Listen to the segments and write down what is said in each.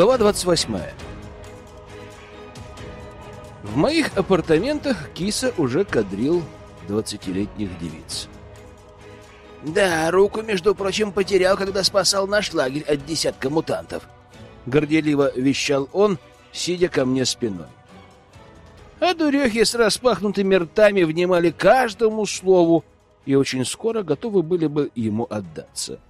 Глава 28. В моих апартаментах киса уже кадрил двадцатилетних девиц. Да, руку, между прочим, потерял, когда спасал наш лагерь от десятка мутантов. Горделиво вещал он, сидя ко мне спиной. А дурехи с распахнутыми ртами внимали каждому слову и очень скоро готовы были бы ему отдаться.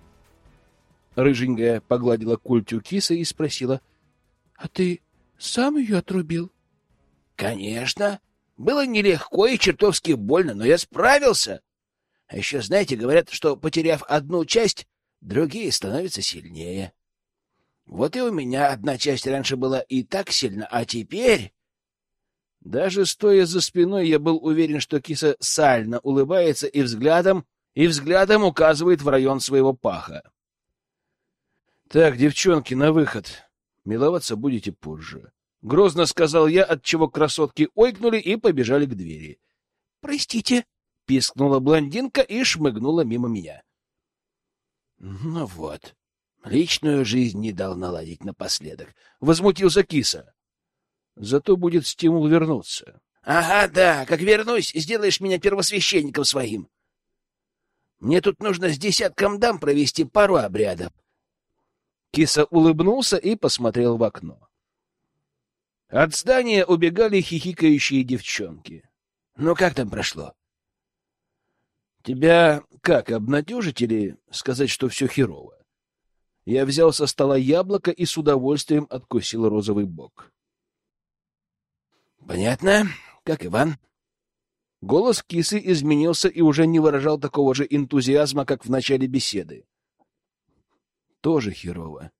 Рыженькая погладила культю киса и спросила, — А ты сам ее отрубил? — Конечно. Было нелегко и чертовски больно, но я справился. А еще, знаете, говорят, что, потеряв одну часть, другие становятся сильнее. Вот и у меня одна часть раньше была и так сильно, а теперь... Даже стоя за спиной, я был уверен, что киса сально улыбается и взглядом, и взглядом указывает в район своего паха. Так, девчонки, на выход. Миловаться будете позже. Грозно сказал я, от чего красотки ойкнули и побежали к двери. Простите, пискнула блондинка и шмыгнула мимо меня. Ну вот, личную жизнь не дал наладить напоследок. Возмутился киса. Зато будет стимул вернуться. Ага, да, как вернусь, сделаешь меня первосвященником своим. Мне тут нужно с десятком дам провести пару обрядов. Киса улыбнулся и посмотрел в окно. От здания убегали хихикающие девчонки. Ну как там прошло? Тебя как, обнадежить или сказать, что все херово? Я взял со стола яблоко и с удовольствием откусил розовый бок. Понятно. Как Иван? Голос кисы изменился и уже не выражал такого же энтузиазма, как в начале беседы. Тоже херово.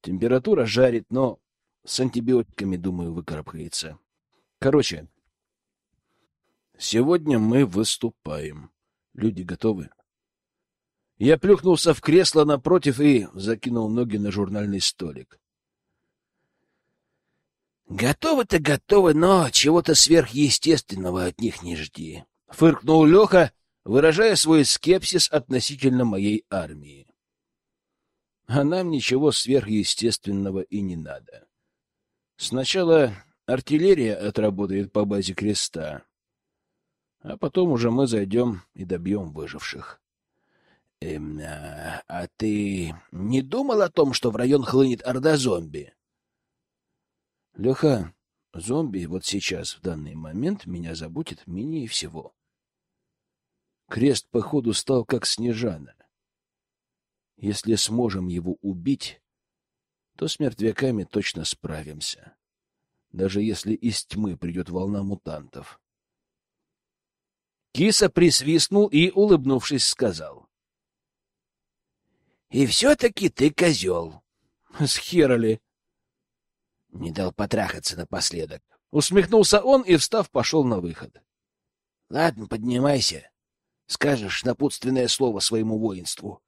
Температура жарит, но с антибиотиками, думаю, выкарабкается. Короче, сегодня мы выступаем. Люди готовы? Я плюхнулся в кресло напротив и закинул ноги на журнальный столик. Готовы-то готовы, но чего-то сверхъестественного от них не жди. Фыркнул Леха, выражая свой скепсис относительно моей армии. А нам ничего сверхъестественного и не надо. Сначала артиллерия отработает по базе креста, а потом уже мы зайдем и добьем выживших. Эм, а, а ты не думал о том, что в район хлынет орда зомби? Леха, зомби вот сейчас, в данный момент, меня заботит менее всего. Крест, походу, стал как Снежана. Если сможем его убить, то с мертвяками точно справимся. Даже если из тьмы придет волна мутантов. Киса присвистнул и, улыбнувшись, сказал. — И все-таки ты козел. — С хера? Не дал потрахаться напоследок. Усмехнулся он и, встав, пошел на выход. — Ладно, поднимайся. Скажешь напутственное слово своему воинству.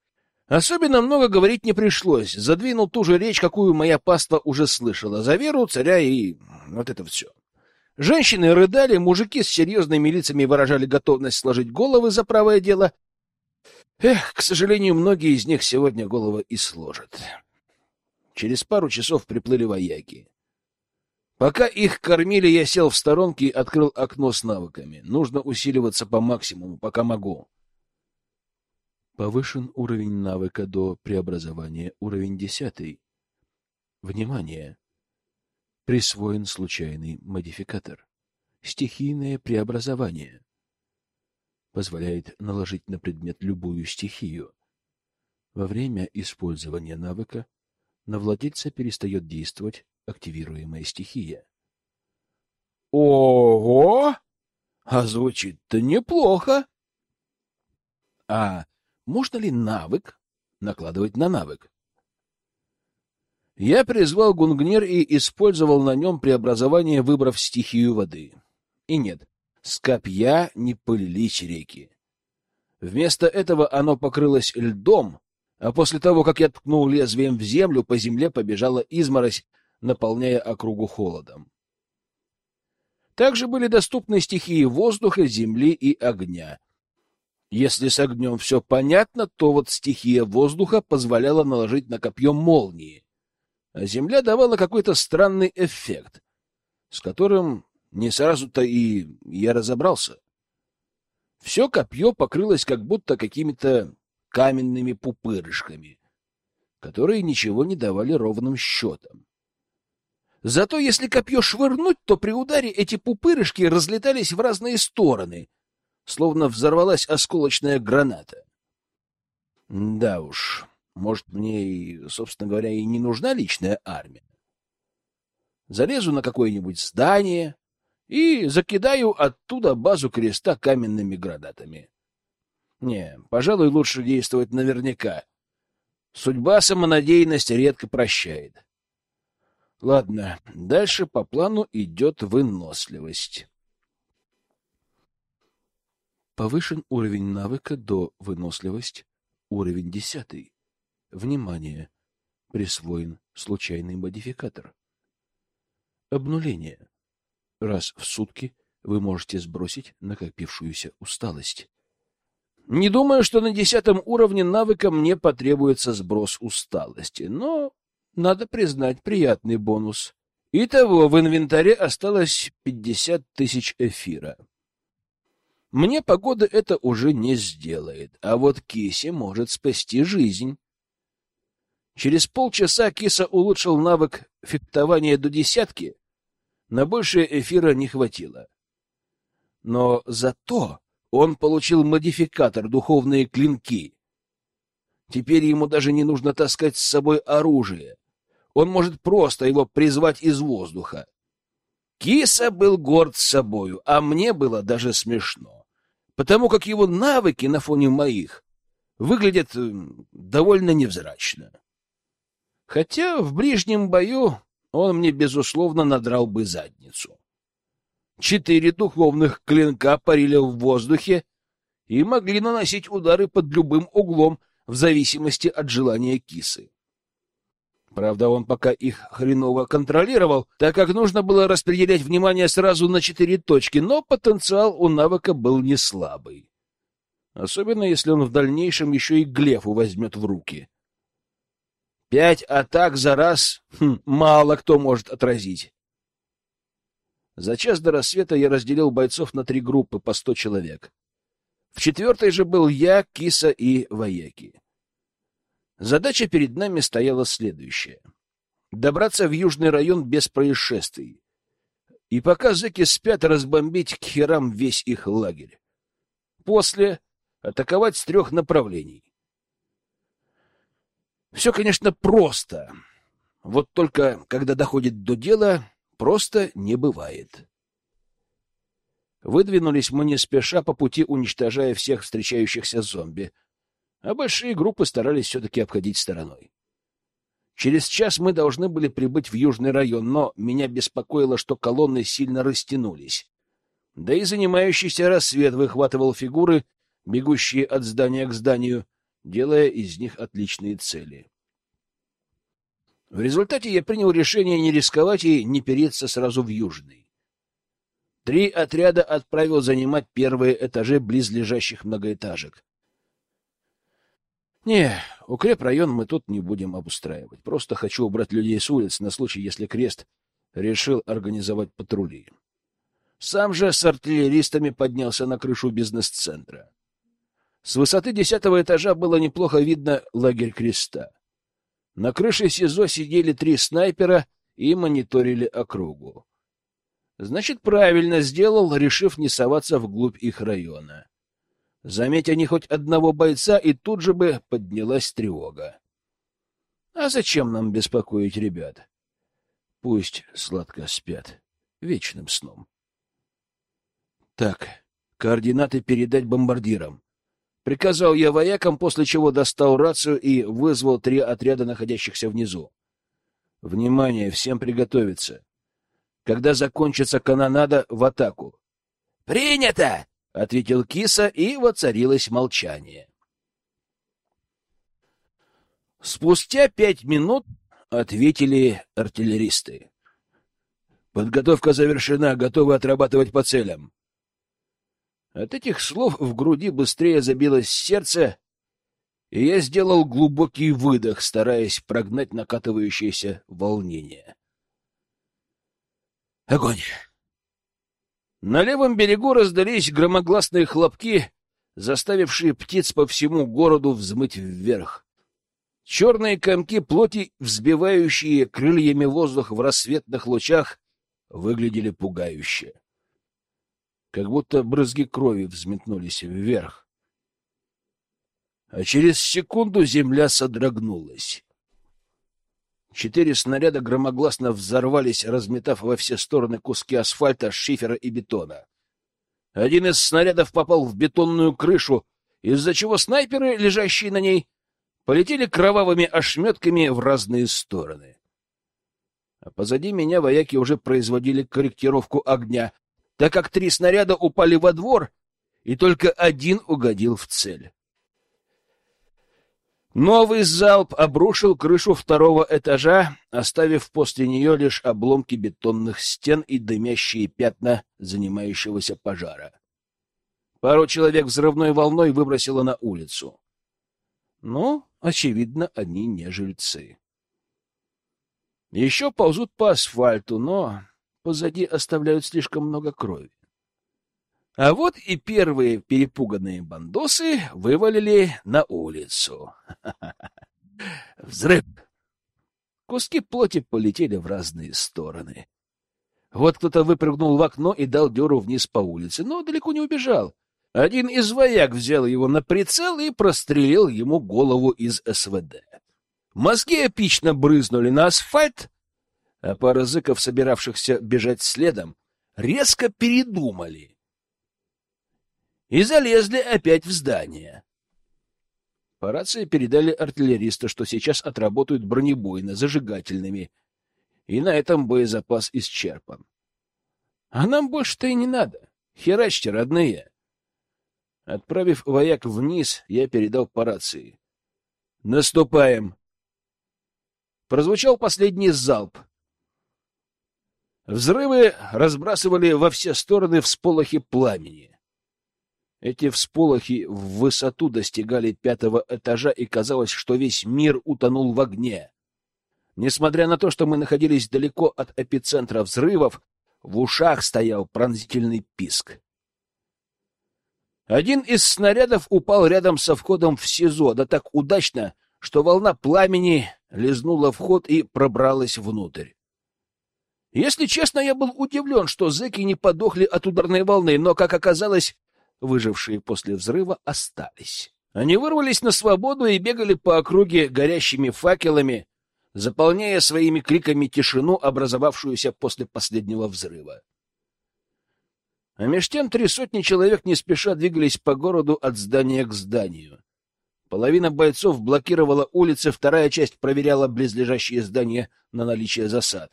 Особенно много говорить не пришлось. Задвинул ту же речь, какую моя паства уже слышала. За веру, царя и вот это все. Женщины рыдали, мужики с серьезными лицами выражали готовность сложить головы за правое дело. Эх, к сожалению, многие из них сегодня головы и сложат. Через пару часов приплыли вояки. Пока их кормили, я сел в сторонке и открыл окно с навыками. Нужно усиливаться по максимуму, пока могу. Повышен уровень навыка до преобразования, уровень десятый. Внимание! Присвоен случайный модификатор. Стихийное преобразование. Позволяет наложить на предмет любую стихию. Во время использования навыка на владельца перестает действовать активируемая стихия. Ого! А звучит-то неплохо. А можно ли навык накладывать на навык? Я призвал Гунгнер и использовал на нем преобразование, выбрав стихию воды. И нет, с копья не полились реки. Вместо этого оно покрылось льдом, а после того, как я ткнул лезвием в землю, по земле побежала изморозь, наполняя округу холодом. Также были доступны стихии воздуха, земли и огня. Если с огнем все понятно, то вот стихия воздуха позволяла наложить на копье молнии. а земля давала какой-то странный эффект, с которым не сразу-то и я разобрался. Все копье покрылось как будто какими-то каменными пупырышками, которые ничего не давали ровным счетом. Зато если копье швырнуть, то при ударе эти пупырышки разлетались в разные стороны, словно взорвалась осколочная граната. Да уж, может, мне, и, собственно говоря, и не нужна личная армия. Залезу на какое-нибудь здание и закидаю оттуда базу креста каменными гранатами. Не, пожалуй, лучше действовать наверняка. Судьба самонадеянность редко прощает. Ладно, дальше по плану идет выносливость. Повышен уровень навыка до выносливость, уровень десятый. Внимание! Присвоен случайный модификатор. Обнуление. Раз в сутки вы можете сбросить накопившуюся усталость. Не думаю, что на десятом уровне навыка мне потребуется сброс усталости, но, надо признать, приятный бонус. Итого в инвентаре осталось пятьдесят тысяч эфира. Мне погода это уже не сделает, а вот Кисе может спасти жизнь. Через полчаса Киса улучшил навык фехтования до десятки, на большее эфира не хватило. Но зато он получил модификатор «Духовные клинки». Теперь ему даже не нужно таскать с собой оружие. Он может просто его призвать из воздуха. Киса был горд собою, а мне было даже смешно, потому как его навыки на фоне моих выглядят довольно невзрачно. Хотя в ближнем бою он мне, безусловно, надрал бы задницу. Четыре духовных клинка парили в воздухе и могли наносить удары под любым углом в зависимости от желания кисы. Правда, он пока их хреново контролировал, так как нужно было распределять внимание сразу на четыре точки, но потенциал у навыка был не слабый. Особенно, если он в дальнейшем еще и глефу возьмет в руки. Пять атак за раз хм, мало кто может отразить. За час до рассвета я разделил бойцов на три группы по сто человек. В четвертой же был я, Киса и Вояки. Задача перед нами стояла следующая. Добраться в южный район без происшествий. И пока зэки спят, разбомбить к херам весь их лагерь. После атаковать с трех направлений. Все, конечно, просто. Вот только, когда доходит до дела, просто не бывает. Выдвинулись мы не спеша по пути, уничтожая всех встречающихся зомби, а большие группы старались все-таки обходить стороной. Через час мы должны были прибыть в южный район, но меня беспокоило, что колонны сильно растянулись. Да и занимающийся рассвет выхватывал фигуры, бегущие от здания к зданию, делая из них отличные цели. В результате я принял решение не рисковать и не переться сразу в Южный. Три отряда отправил занимать первые этажи близлежащих многоэтажек. Не, укрепрайон мы тут не будем обустраивать. Просто хочу убрать людей с улиц на случай, если Крест решил организовать патрули. Сам же с артиллеристами поднялся на крышу бизнес-центра. С высоты десятого этажа было неплохо видно лагерь Креста. На крыше СИЗО сидели три снайпера и мониторили округу. Значит, правильно сделал, решив не соваться вглубь их района. Заметь они хоть одного бойца, и тут же бы поднялась тревога. А зачем нам беспокоить ребят? Пусть сладко спят вечным сном. Так, координаты передать бомбардирам. Приказал я воякам, после чего достал рацию и вызвал три отряда, находящихся внизу. Внимание, всем приготовиться. Когда закончится канонада, в атаку. Принято, ответил киса, и воцарилось молчание. Спустя пять минут ответили артиллеристы. Подготовка завершена, готовы отрабатывать по целям. От этих слов в груди быстрее забилось сердце, и я сделал глубокий выдох, стараясь прогнать накатывающееся волнение. Огонь! На левом берегу раздались громогласные хлопки, заставившие птиц по всему городу взмыть вверх. Черные комки плоти, взбивающие крыльями воздух в рассветных лучах, выглядели пугающе. Как будто брызги крови взметнулись вверх. А через секунду земля содрогнулась. Четыре снаряда громогласно взорвались, разметав во все стороны куски асфальта, шифера и бетона. Один из снарядов попал в бетонную крышу, из-за чего снайперы, лежащие на ней, полетели кровавыми ошметками в разные стороны. А позади меня вояки уже производили корректировку огня, так как три снаряда упали во двор, и только один угодил в цель. Новый залп обрушил крышу второго этажа, оставив после нее лишь обломки бетонных стен и дымящие пятна занимающегося пожара. Пару человек взрывной волной выбросило на улицу. Но, очевидно, они не жильцы. Еще ползут по асфальту, но позади оставляют слишком много крови. А вот и первые перепуганные бандосы вывалили на улицу. Взрыв! Куски плоти полетели в разные стороны. Вот кто-то выпрыгнул в окно и дал дёру вниз по улице, но далеко не убежал. Один из вояк взял его на прицел и прострелил ему голову из СВД. Мозги эпично брызнули на асфальт, а пара зыков, собиравшихся бежать следом, резко передумали и залезли опять в здание. По рации передали артиллеристу, что сейчас отработают бронебойно, зажигательными, и на этом боезапас исчерпан. А нам больше-то и не надо. Херачьте, родные. Отправив вояк вниз, я передал по рации. «Наступаем!» Прозвучал последний залп. Взрывы разбрасывали во все стороны всполохи пламени. Эти всполохи в высоту достигали пятого этажа, и казалось, что весь мир утонул в огне. Несмотря на то, что мы находились далеко от эпицентра взрывов, в ушах стоял пронзительный писк. Один из снарядов упал рядом со входом в СИЗО, да так удачно, что волна пламени лизнула вход и пробралась внутрь. Если честно, я был удивлен, что зэки не подохли от ударной волны, но, как оказалось, выжившие после взрыва, остались. Они вырвались на свободу и бегали по округе горящими факелами, заполняя своими криками тишину, образовавшуюся после последнего взрыва. А меж тем три сотни человек не спеша двигались по городу от здания к зданию. Половина бойцов блокировала улицы, вторая часть проверяла близлежащие здания на наличие засад.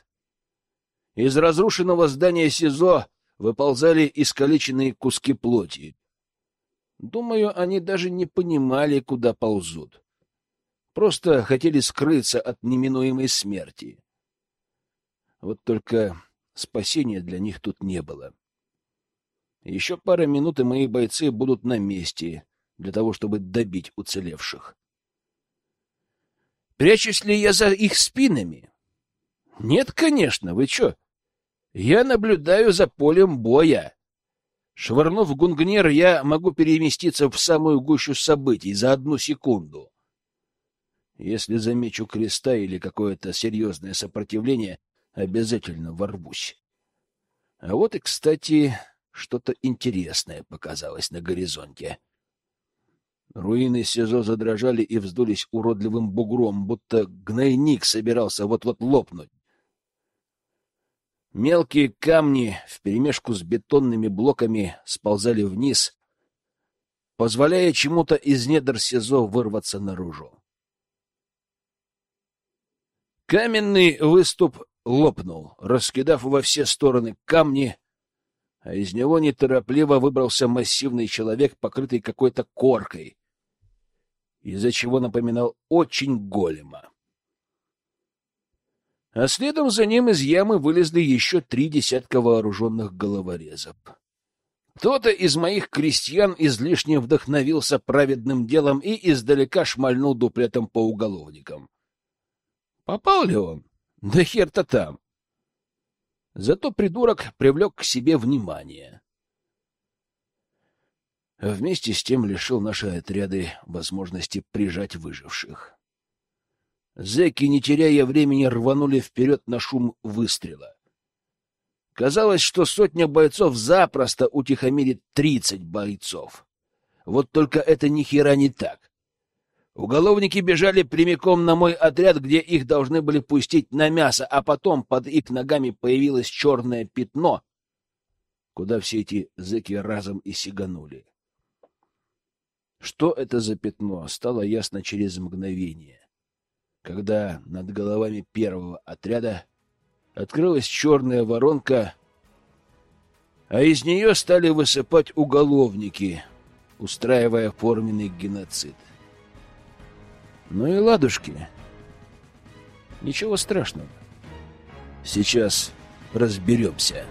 Из разрушенного здания СИЗО выползали искалеченные куски плоти. Думаю, они даже не понимали, куда ползут. Просто хотели скрыться от неминуемой смерти. Вот только спасения для них тут не было. Еще пара минут, и мои бойцы будут на месте для того, чтобы добить уцелевших. Прячусь ли я за их спинами? Нет, конечно, вы чё? Я наблюдаю за полем боя. Швырнув гунгнер, я могу переместиться в самую гущу событий за одну секунду. Если замечу креста или какое-то серьезное сопротивление, обязательно ворвусь. А вот и, кстати, что-то интересное показалось на горизонте. Руины СИЗО задрожали и вздулись уродливым бугром, будто гнойник собирался вот-вот лопнуть. Мелкие камни вперемешку с бетонными блоками сползали вниз, позволяя чему-то из недр СИЗО вырваться наружу. Каменный выступ лопнул, раскидав во все стороны камни, а из него неторопливо выбрался массивный человек, покрытый какой-то коркой, из-за чего напоминал очень голема а следом за ним из ямы вылезли еще три десятка вооруженных головорезов. Кто-то из моих крестьян излишне вдохновился праведным делом и издалека шмальнул дуплетом по уголовникам. Попал ли он? Да хер-то там. Зато придурок привлек к себе внимание. Вместе с тем лишил наши отряды возможности прижать выживших. Зэки, не теряя времени, рванули вперед на шум выстрела. Казалось, что сотня бойцов запросто утихомирит тридцать бойцов. Вот только это ни хера не так. Уголовники бежали прямиком на мой отряд, где их должны были пустить на мясо, а потом под их ногами появилось черное пятно, куда все эти зэки разом и сиганули. Что это за пятно, стало ясно через мгновение, когда над головами первого отряда открылась черная воронка, а из нее стали высыпать уголовники, устраивая форменный геноцид. Ну и ладушки. Ничего страшного. Сейчас разберемся.